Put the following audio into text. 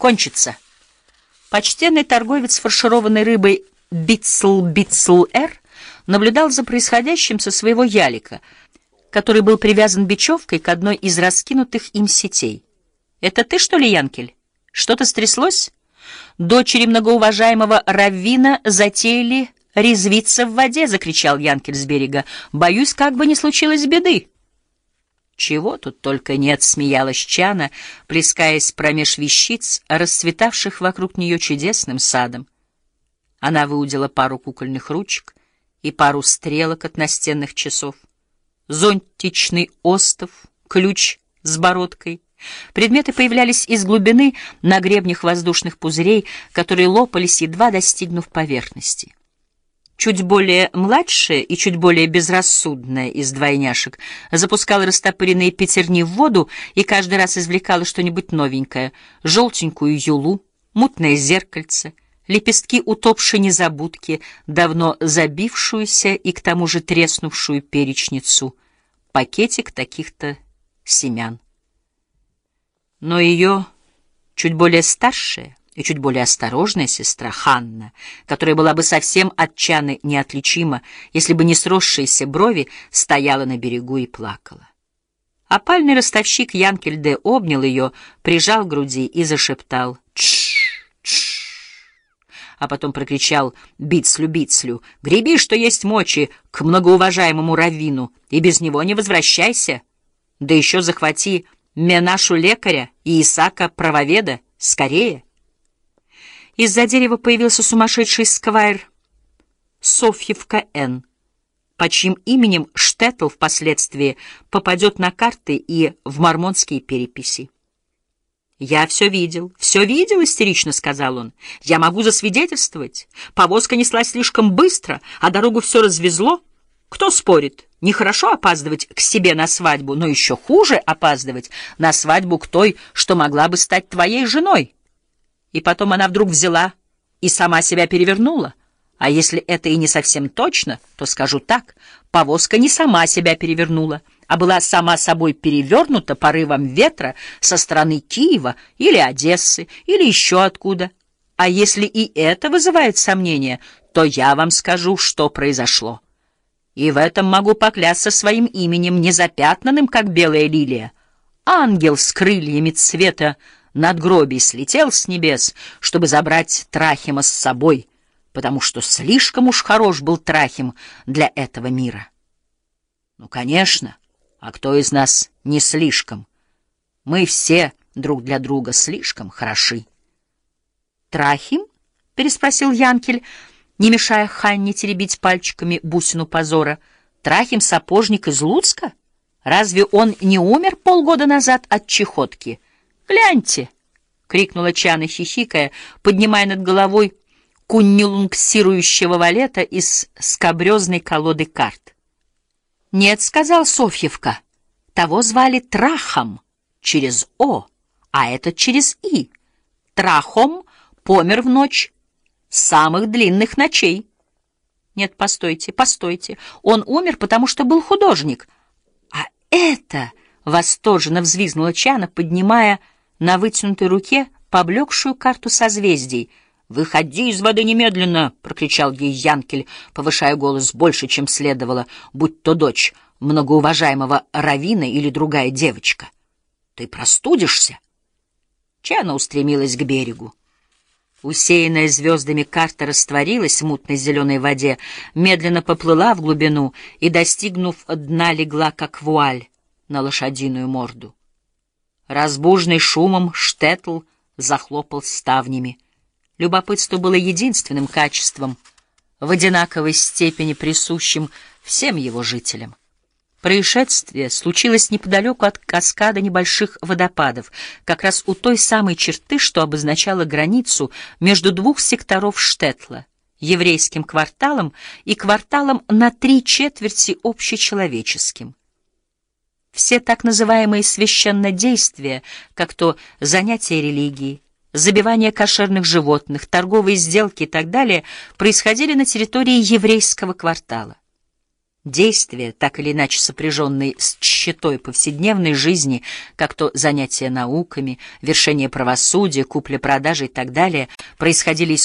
кончится. Почтенный торговец фаршированной рыбой Битсл-Битсл-Р наблюдал за происходящим со своего ялика, который был привязан бечевкой к одной из раскинутых им сетей. «Это ты, что ли, Янкель? Что-то стряслось?» Дочери многоуважаемого Раввина затеяли резвиться в воде, — закричал Янкель с берега. Боюсь, как бы не случилось беды. Чего тут только нет, — смеялась Чана, плескаясь промеж вещиц, расцветавших вокруг нее чудесным садом. Она выудила пару кукольных ручек и пару стрелок от настенных часов, зонтичный остов, ключ с бородкой — Предметы появлялись из глубины на гребнях воздушных пузырей, которые лопались, едва достигнув поверхности. Чуть более младшая и чуть более безрассудная из двойняшек запускала растопыренные пятерни в воду и каждый раз извлекала что-нибудь новенькое — желтенькую юлу, мутное зеркальце, лепестки утопшей незабудки, давно забившуюся и к тому же треснувшую перечницу, пакетик таких-то семян. Но ее чуть более старшая и чуть более осторожная сестра Ханна, которая была бы совсем от Чаны неотличима, если бы не сросшиеся брови, стояла на берегу и плакала. Опальный ростовщик Янкельде обнял ее, прижал к груди и зашептал «Тш! Тш!», а потом прокричал Бицлю-Бицлю «Греби, что есть мочи, к многоуважаемому Раввину, и без него не возвращайся, да еще захвати Менашу лекаря и Исака правоведа. Скорее!» Из-за дерева появился сумасшедший сквайр Софьевка Н., по чьим именем Штеттл впоследствии попадет на карты и в мормонские переписи. «Я все видел, все видел», — истерично сказал он. «Я могу засвидетельствовать. Повозка неслась слишком быстро, а дорогу все развезло. Кто спорит? Нехорошо опаздывать к себе на свадьбу, но еще хуже опаздывать на свадьбу к той, что могла бы стать твоей женой. И потом она вдруг взяла и сама себя перевернула. А если это и не совсем точно, то скажу так. Повозка не сама себя перевернула, а была сама собой перевернута порывом ветра со стороны Киева или Одессы, или еще откуда. А если и это вызывает сомнения, то я вам скажу, что произошло. И в этом могу поклясться своим именем, незапятнанным, как белая лилия. Ангел с крыльями цвета надгробий слетел с небес, чтобы забрать Трахима с собой, потому что слишком уж хорош был Трахим для этого мира. Ну, конечно, а кто из нас не слишком? Мы все друг для друга слишком хороши. «Трахим?» — переспросил Янкель — не мешая Ханне теребить пальчиками бусину позора. Трахим сапожник из Луцка? Разве он не умер полгода назад от чехотки? Гляньте! — крикнула Чана, хихикая, поднимая над головой куннилунгсирующего валета из скобрезной колоды карт. — Нет, — сказал Софьевка, — того звали Трахом через О, а этот через И. Трахом помер в ночь самых длинных ночей. Нет, постойте, постойте. Он умер, потому что был художник. А это... — восторженно взвизгнула Чана, поднимая на вытянутой руке поблекшую карту созвездий. «Выходи из воды немедленно!» — прокричал ей Янкель, повышая голос больше, чем следовало, будь то дочь многоуважаемого Равина или другая девочка. «Ты простудишься?» Чана устремилась к берегу. Усеянная звездами карта растворилась в мутной зеленой воде, медленно поплыла в глубину и, достигнув дна, легла, как вуаль, на лошадиную морду. Разбуженный шумом Штетл захлопал ставнями. Любопытство было единственным качеством, в одинаковой степени присущим всем его жителям. Происшествие случилось неподалеку от каскада небольших водопадов, как раз у той самой черты, что обозначала границу между двух секторов Штетла — еврейским кварталом и кварталом на три четверти общечеловеческим. Все так называемые священнодействия, как то занятия религии, забивание кошерных животных, торговые сделки и так далее, происходили на территории еврейского квартала. Действия, так или иначе сопряженные с тщетой повседневной жизни, как то занятия науками, вершение правосудия, купля-продажа и так далее, происходили исключительно